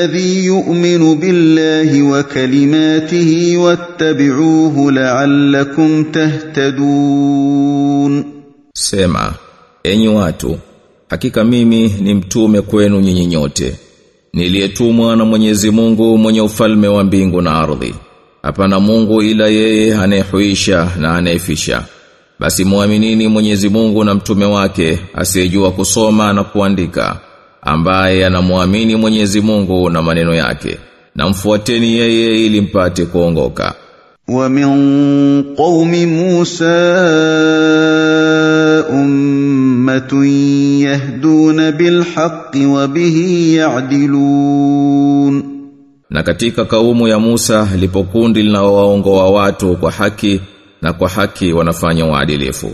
الذي يؤمن بالله وكلماته واتبعوه لعلكم تهتدون Sema, enyi watu, hakika mimi ni mtume kwenu nyinyi nyote. Niliyetumwa na Mwenyezi Mungu mwenye ufalme wa mbingu na ardhi. Hapana Mungu ila yeye anayehuisha na anayefisha. Basi muaminini Mwenyezi Mungu na mtume wake asiyejua kusoma na kuandika, ambaye anamwamini Mwenyezi Mungu na maneno yake. Na mfuateni yeye ili mpate kuongoka. Wa min qaumi Musa ummatun yahduna bilhaqqi wa bihi ya'dilun. Na katika kaumu ya Musa lipo kundi linaowaongoa watu kwa haki na kwa haki wanafanya uadilifu. wa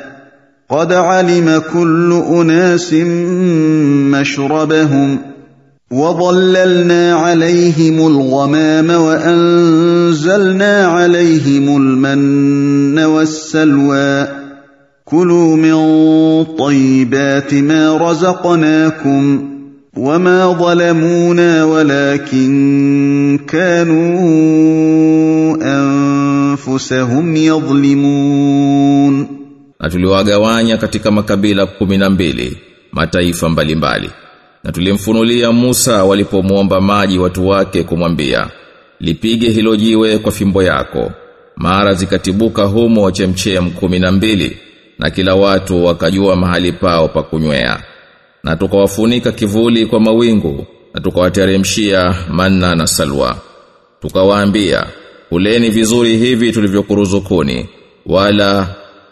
قد علم كل أناس مشربهم وظللنا عليهم الغمام وأنزلنا عليهم المن والسلوى كلوا من طيبات ما رزقناكم وما ظلمونا ولكن كانوا أنفسهم يظلمون Na tuliwagawanya katika makabila kuminambili, mataifa mbalimbali. Na tulimfunulia Musa walipomuomba maji watu wake kumwambia, lipige hilo jiwe kwa fimbo yako. Mara zikatibuka humo chemchem kuminambili, na kila watu wakajua mahali pao pa kunywea. Na tukawafunika kivuli kwa mawingu, na tukawateremshia manna na salwa. Tukawaambia, kuleni vizuri hivi tulivyokuruzukuni, wala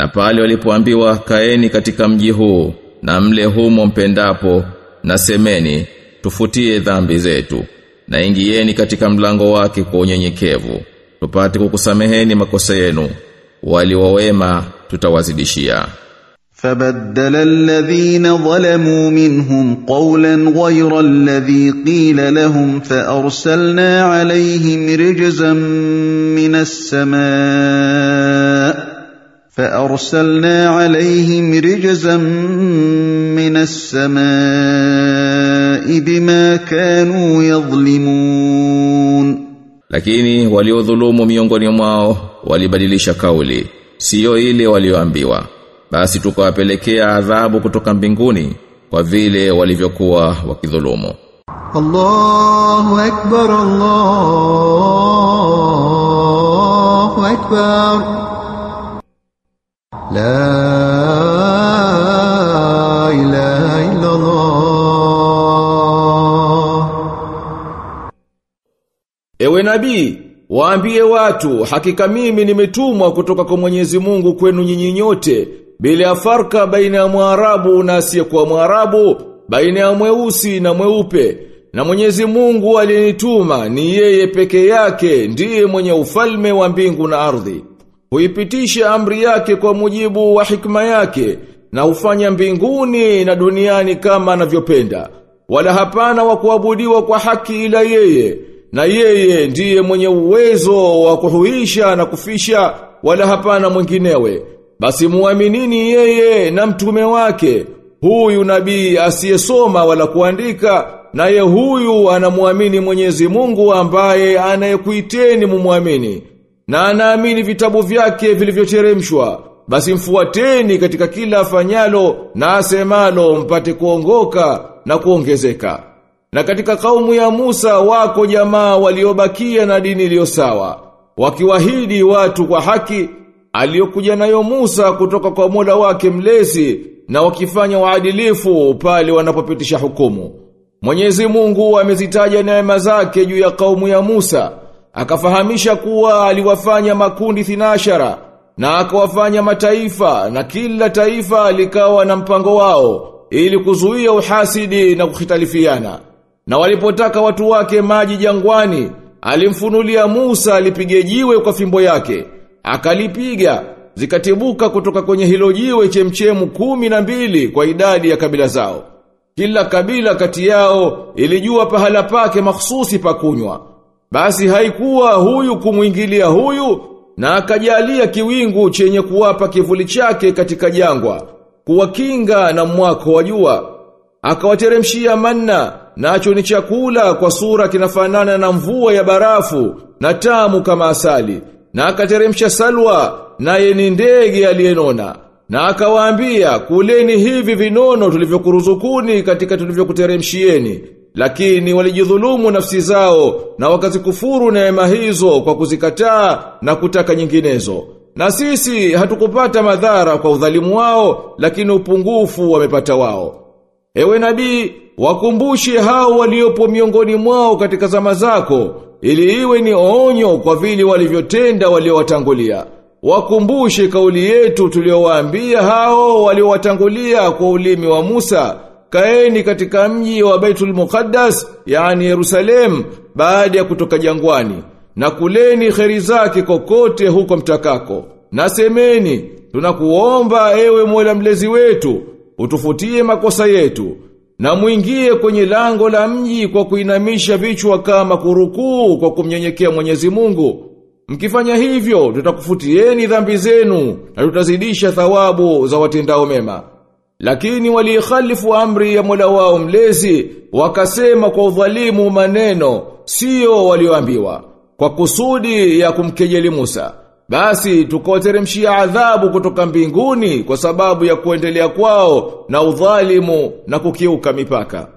Na pale walipoambiwa kaeni katika mji huu na mle humo mpendapo na semeni tufutie dhambi zetu na ingieni katika mlango wake kwa unyenyekevu tupate kukusameheni makosa yenu wali wawema tutawazidishia فبدل الذين ظلموا منهم قولا غير الذي قيل لهم فارسلنا عليهم رجزا من السماء فارسلنا عليهم رجزا من السماء بما كانوا يظلمون lakini waliodhulumu miongoni mwao walibadilisha kauli sio ile walioambiwa basi tukawapelekea adhabu kutoka mbinguni kwa vile walivyokuwa wakidhulumu الله أكبر الله أكبر Nabii, waambie watu, hakika mimi nimetumwa kutoka kwa Mwenyezi Mungu kwenu nyinyi nyote, bila ya farka baina ya Mwarabu na asiyekuwa Mwarabu, baina ya mweusi na mweupe. Na Mwenyezi Mungu aliyenituma ni yeye peke yake ndiye mwenye ufalme wa mbingu na ardhi. Huipitisha amri yake kwa mujibu wa hikma yake na hufanya mbinguni na duniani kama anavyopenda. Wala hapana wa kuabudiwa kwa haki ila yeye na yeye ndiye mwenye uwezo wa kuhuisha na kufisha wala hapana mwinginewe. Basi muaminini yeye na mtume wake. Huyu nabii asiyesoma wala kuandika naye huyu anamwamini Mwenyezi Mungu ambaye anayekuiteni mumwamini na anaamini vitabu vyake vilivyoteremshwa. Basi mfuateni katika kila afanyalo na asemalo mpate kuongoka na kuongezeka. Na katika kaumu ya Musa wako jamaa waliobakia na dini iliyo sawa, wakiwahidi watu kwa haki aliyokuja nayo Musa kutoka kwa Mola wake mlezi na wakifanya waadilifu pale wanapopitisha hukumu. Mwenyezi Mungu amezitaja neema zake juu ya kaumu ya Musa, akafahamisha kuwa aliwafanya makundi thinashara na akawafanya mataifa na kila taifa likawa na mpango wao ili kuzuia uhasidi na kukhitalifiana. Na walipotaka watu wake maji jangwani, alimfunulia Musa alipige jiwe kwa fimbo yake. Akalipiga, zikatibuka kutoka kwenye hilo jiwe chemchemu kumi na mbili kwa idadi ya kabila zao. Kila kabila kati yao ilijua pahala pake mahsusi pa kunywa. Basi haikuwa huyu kumwingilia huyu na akajalia kiwingu chenye kuwapa kivuli chake katika jangwa, kuwakinga na mwako wa jua. Akawateremshia manna, nacho ni chakula kwa sura kinafanana na mvua ya barafu na tamu kama asali. Na akateremsha salwa, naye ni ndege aliyenona. Na akawaambia, kuleni hivi vinono tulivyokuruzukuni katika tulivyokuteremshieni. Lakini walijidhulumu nafsi zao na wakazikufuru neema hizo kwa kuzikataa na kutaka nyinginezo. Na sisi hatukupata madhara kwa udhalimu wao, lakini upungufu wamepata wao. Ewe nabii, wakumbushe hao waliopo miongoni mwao katika zama zako, ili iwe ni onyo kwa vile walivyotenda waliowatangulia. Wakumbushe kauli yetu tuliowaambia hao waliowatangulia kwa ulimi wa Musa, kaeni katika mji wa Baitul Muqaddas, yani Yerusalemu, baada ya kutoka jangwani, na kuleni kheri zake kokote huko mtakako. nasemeni tunakuomba ewe Mola mlezi wetu, utufutie makosa yetu, na muingie kwenye lango la mji kwa kuinamisha vichwa kama kurukuu kwa kumnyenyekea Mwenyezi Mungu. Mkifanya hivyo, tutakufutieni dhambi zenu na tutazidisha thawabu za watendao mema. Lakini waliikhalifu amri ya Mola wao mlezi, wakasema kwa udhalimu maneno, sio walioambiwa, kwa kusudi ya kumkejeli Musa. Basi tukoteremshia adhabu kutoka mbinguni kwa sababu ya kuendelea kwao na udhalimu na kukiuka mipaka.